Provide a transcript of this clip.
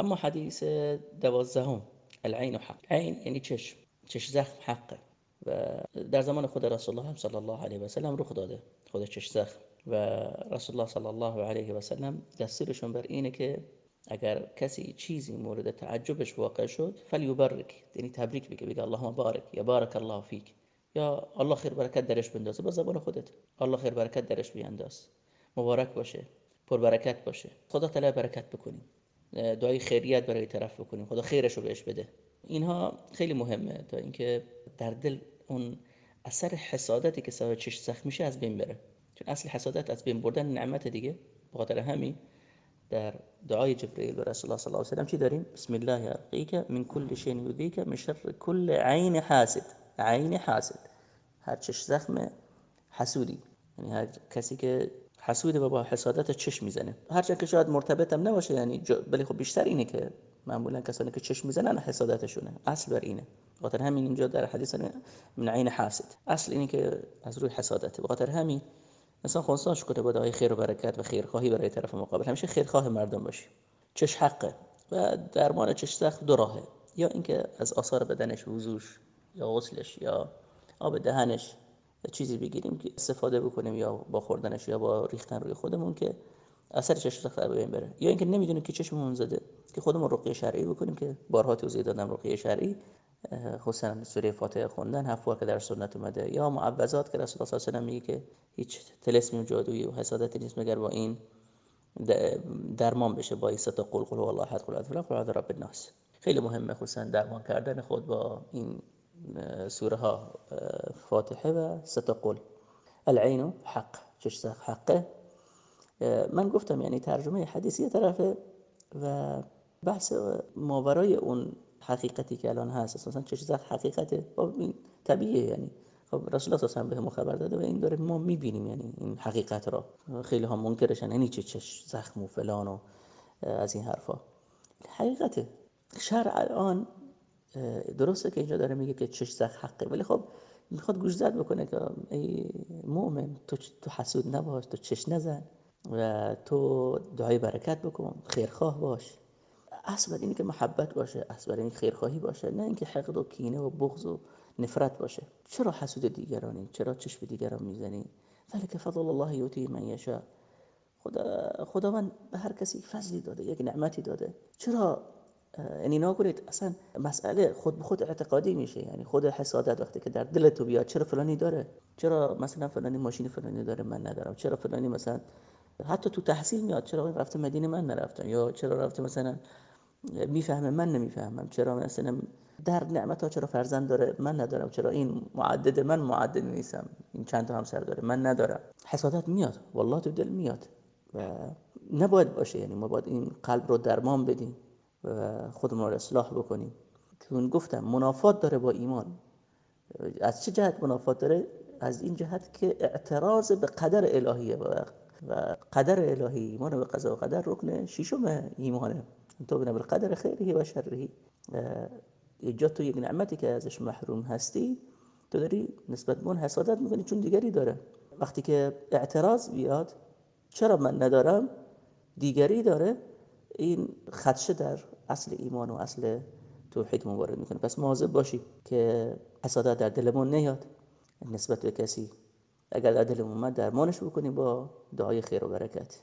اما حدیث دوازدهم العین حق. عین یعنی چشم. چش زخم حقه. و در زمان خود رسول الله صلی الله علیه و سلم رخ داده. خود چش زخم. و رسول الله صلی الله علیه و سلم دستورشون بر اینه که اگر کسی چیزی مورد تعجبش واقع شد فلیبرک. یعنی تبریک بگه بگه اللهم بارک یا بارک الله فیک. یا الله خیر برکت درش بندازه با زبان خودت. الله خیر برکت درش بیانداز. مبارک باشه. پر برکت باشه. خدا تعالی برکت بکنیم دعای خیریت برای طرف بکنیم. خدا خیرش رو بهش بده. اینها خیلی مهمه تا اینکه در دل اون اثر حسادتی که سبب چش زخم میشه از بین بره. چون اصل حسادت از بین بردن نعمت دیگه. بخاطر همین در دعای جبرئیل و رسول الله صلی الله علیه و سلم چی داریم؟ بسم الله ارقیک من کل شیء یؤذیک من شر کل عین حاسد. عین حاسد. هر چش زخم حسودی. یعنی هر کسی که حسوده و با حسادت چشم می‌زنه. هرچند که شاید مرتبط هم نباشه یعنی ولی خب بیشتر اینه که معمولا کسانی که چشم می‌زنن حسادتشونه. اصل بر اینه. بخاطر همین اینجا در حدیث من عین حاسد اصل اینه که از روی حسادته بخاطر همین انسان خونساش کنه با دعای خیر و برکت و خیرخواهی برای طرف مقابل. همیشه خیرخواه مردم باشی. چش حقه و درمان چش سخت دو راهه. یا اینکه از آثار بدنش وضوش یا غسلش یا آب دهنش چیزی بگیریم که استفاده بکنیم یا با خوردنش یا با ریختن روی خودمون که اثر چشم سخت بین بره. یا اینکه نمی‌دونیم که چشممون زده که خودمون رقیه شرعی بکنیم که بارها توضیح دادم رقیه شرعی. خصوصا سوره فاتحه خوندن هفت که در سنت اومده. یا معوضات که رسول الله صلی الله میگه که هیچ تلسمی و جادویی و حسادتی نیست مگر با این درمان بشه با این ستا قل قل والله احد قل رب الناس. خیلی مهمه خصوصا درمان کردن خود با این سوره ها فاتحه و ستا قل العین حق چش حقه. من گفتم یعنی ترجمه حدیثی طرفه و بحث ماورای اون حقیقتی که الان هست. مثلا چه حقیقته. خب این طبیعیه یعنی. خب رسول الله صلی به خبر داده و این داره ما می‌بینیم یعنی این حقیقت را. خیلی ها منکرشن. یعنی چه چش زخم و فلان و از این حرفا. حقیقته. شرع الان درسته که اینجا داره میگه که چش زخم حقه ولی خب می‌خواد گوش زد بکنه که ای مؤمن تو تو حسود نباش تو چش نزن و تو دعای برکت بکن خیرخواه باش. اصل اینه که محبت باشه اصل این خیرخواهی باشه نه اینکه حقد و کینه و بغض و نفرت باشه. چرا حسود دیگرانی؟ چرا چشم دیگران می‌زنی؟ ذلك فضل الله یوتی من یشاء. خدا خداوند به هر کسی فضلی داده یک نعمتی داده. چرا یعنی ناگورید اصلا مسئله خود به خود اعتقادی میشه. یعنی خود حسادت وقتی که در دل تو بیاد چرا فلانی داره؟ چرا مثلا فلانی ماشین فلانی داره من ندارم؟ چرا فلانی مثلا حتی تو تحصیل میاد چرا این رفته مدینه من نرفتم؟ یا چرا رفته مثلا می‌فهمه من نمی‌فهمم؟ چرا مثلا در نعمت ها چرا فرزند داره من ندارم؟ چرا این معدد من معدد نیستم؟ این چند تا همسر داره من ندارم؟ حسادت میاد. والله تو دل میاد. و نباید باشه. یعنی ما باید این قلب رو درمان بدیم. و خودمون رو اصلاح بکنیم. چون گفتم منافات داره با ایمان. از چه جهت منافات داره؟ از این جهت که اعتراض به قدر الهیه و قدر الهی ایمان به قضا و قدر رکن ششم ایمانه. تؤمن بالقدر خیره و شره. جا تو یک نعمتی که ازش محروم هستی تو داری نسبت به اون حسادت می‌کنی چون دیگری داره. وقتی که اعتراض بیاد چرا من ندارم؟ دیگری داره. این خدشه در اصل ایمان و اصل توحید وارد می‌کنه. پس مواظب باشی که حسادت در دلمون نیاد. نسبت به کسی اگر در دلمون اومد درمانش بکنیم با دعای خیر و برکت.